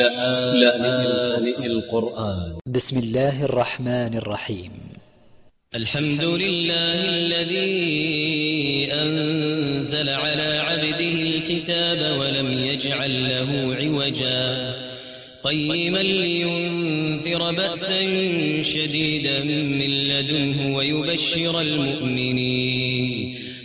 لآن القرآن. ب س م الله الرحمن الرحيم. الحمد لله الذي أنزل على عبده الكتاب ولم يجعل له عوجا. قيما لينذر بأسا شديدا من لدنه ويبشر المؤمنين.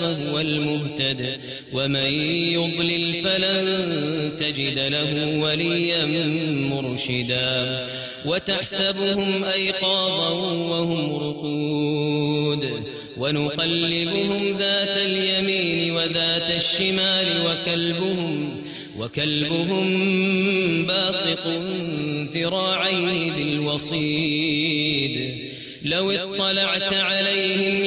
فهو المهتد ومن يضلل فلن تجد له وليا مرشدا. وتحسبهم أيقاظا وهم رقود. ونقلبهم ذات اليمين وذات الشمال وكلبهم وكلبهم باسط ذراعيه بالوصيد. لو اطلعت عليهم منهم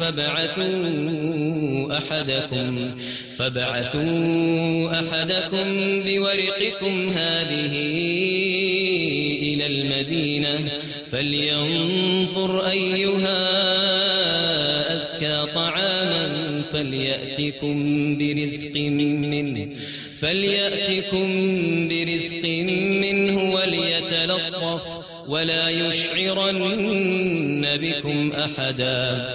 فابعثوا أحدكم فابعثوا أحدكم بورقكم هذه إلى المدينة فلينظر أيها أزكى طعاما فليأتكم برزق منه فليأتكم برزق منه وليتلطف ولا يشعرن بكم أحدا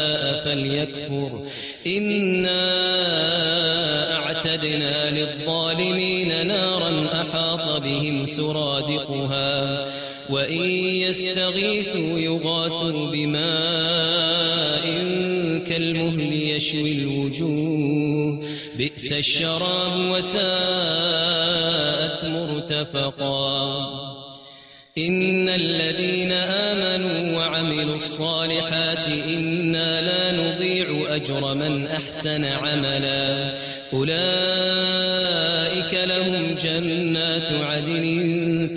فليكفر. إنا أعتدنا للظالمين نارا أحاط بهم سرادقها. وإن يستغيثوا يغاثوا بماء كالمهل يشوي الوجوه. بئس الشراب وساءت مرتفقا. إن الذين آمنوا وعملوا الصالحات إنا لا أجر من أحسن عملا. أولئك لهم جنات عدن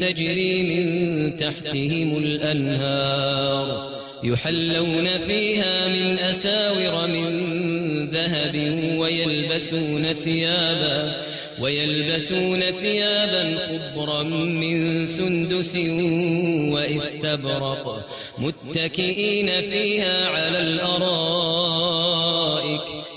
تجري من تحتهم الأنهار. يحلون فيها من أساور من ذهب ويلبسون ثيابا ويلبسون ثيابا خضرا من سندس وإستبرق متكئين فيها على الأرائك.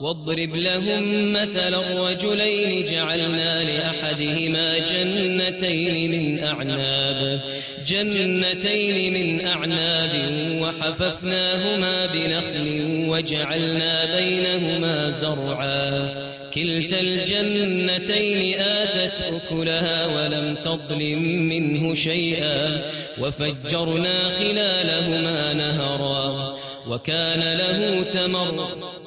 واضرب لهم مثل الرجلين جعلنا لأحدهما جنتين من أعناب جنتين من أعناب وحففناهما بنخل وجعلنا بينهما زرعا. كلتا الجنتين آتت أكلها ولم تظلم منه شيئا وفجرنا خلالهما نهرا وكان له ثمر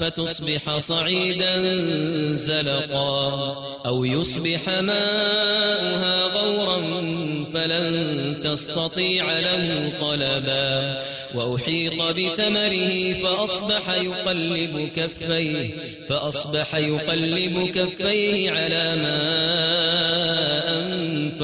فتصبح صعيدا زلقا أو يصبح ماؤها غورا فلن تستطيع له طلبا وأحيط بثمره فأصبح يقلب كفيه فأصبح يقلب كفيه على ما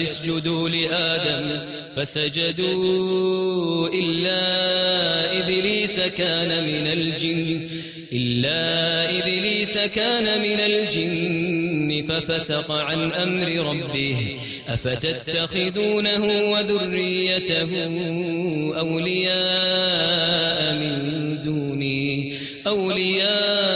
اسجدوا لآدم فسجدوا إلا إبليس كان من الجن إلا إبليس كان من الجن ففسق عن أمر ربه أفتتخذونه وذريته أولياء من دوني أولياء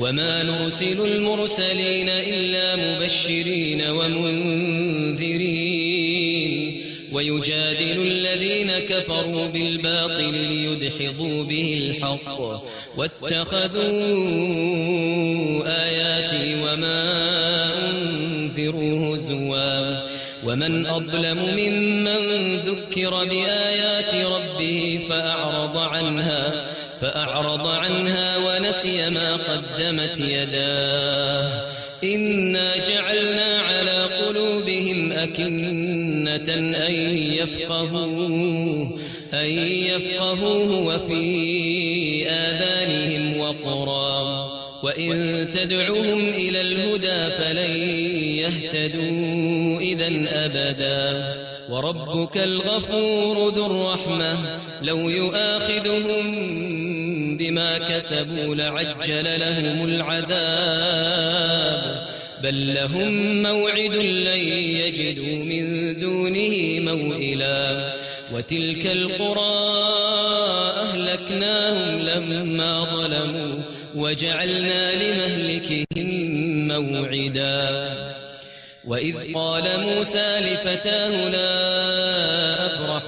وما نرسل المرسلين إلا مبشرين ومنذرين. ويجادل الذين كفروا بالباطل ليدحضوا به الحق. واتخذوا آياتي وما أنذروا هزوا. ومن أظلم ممن ذكر بآيات ربه فأعرض عنها. فأعرض عنها ونسي ما قدمت يداه. إنا جعلنا على قلوبهم أكنة أن يفقهوه أن يفقهوه وفي آذانهم وقرا. وإن تدعوهم إلى الهدى فلن يهتدوا إذا أبدا. وربك الغفور ذو الرحمة لو يؤاخذهم بما كسبوا لعجل لهم العذاب. بل لهم موعد لن يجدوا من دونه موئلا. وتلك القرى أهلكناهم لما ظلموا وجعلنا لمهلكهم موعدا. وإذ قال موسى لفتاه لا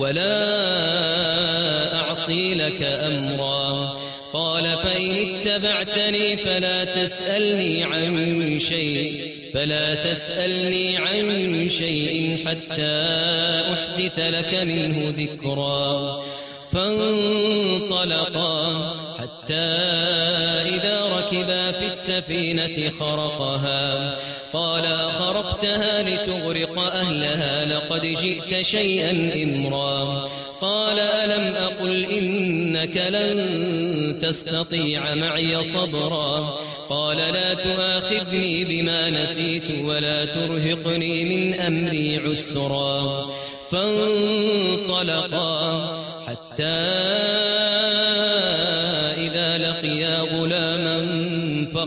ولا أعصي لك أمرا قال فإن اتبعتني فلا تسألني عن شيء فلا تسألني عن شيء حتى أحدث لك منه ذكرا فانطلقا حتى في السفينة خرقها. قال خرقتها لتغرق أهلها لقد جئت شيئا إمرا. قال ألم أقل إنك لن تستطيع معي صبرا؟ قال لا تؤاخذني بما نسيت ولا ترهقني من أمري عسرا. فانطلقا حتى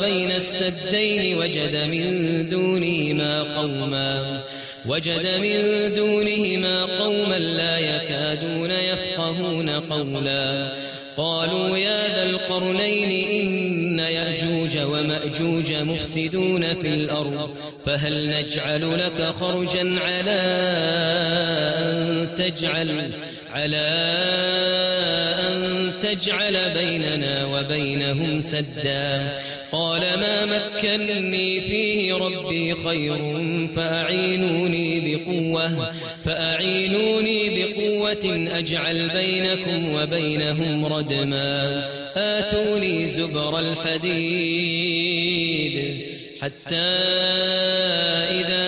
بين السدين وجد من دونهما قوما وجد من دونهما قوما لا يكادون يفقهون قولا. قالوا يا ذا القرنين إن يأجوج ومأجوج مفسدون في الأرض فهل نجعل لك خرجا على أن تجعل على أن تجعل بيننا وبينهم سدا. قال ما مكنني فيه ربي خير فأعينوني بقوة. فأعينوني بقوة أجعل بينكم وبينهم ردما. آتوني زبر الحديد حتى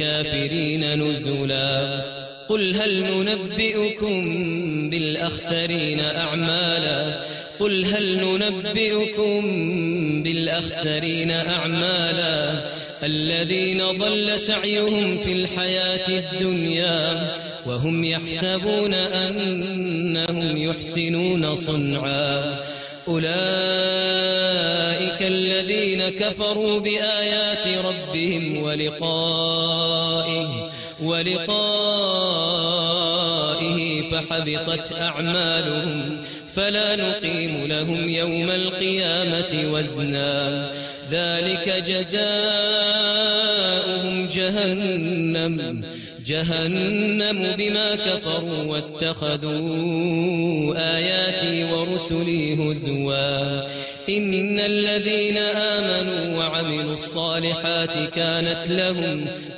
للكافرين نزلا. قل هل ننبئكم بالأخسرين أعمالا؟ قل هل ننبئكم بالأخسرين أعمالا؟ الذين ضل سعيهم في الحياة الدنيا وهم يحسبون أنهم يحسنون صنعا. أولئك الذين كفروا بآيات ربهم ولقائه ولقائه فحبطت أعمالهم فلا نقيم لهم يوم القيامة وزنا. ذلك جزاؤهم جهنم جهنم بما كفروا واتخذوا آياتي ورسلي هزوا. إن الذين آمنوا وعملوا الصالحات كانت لهم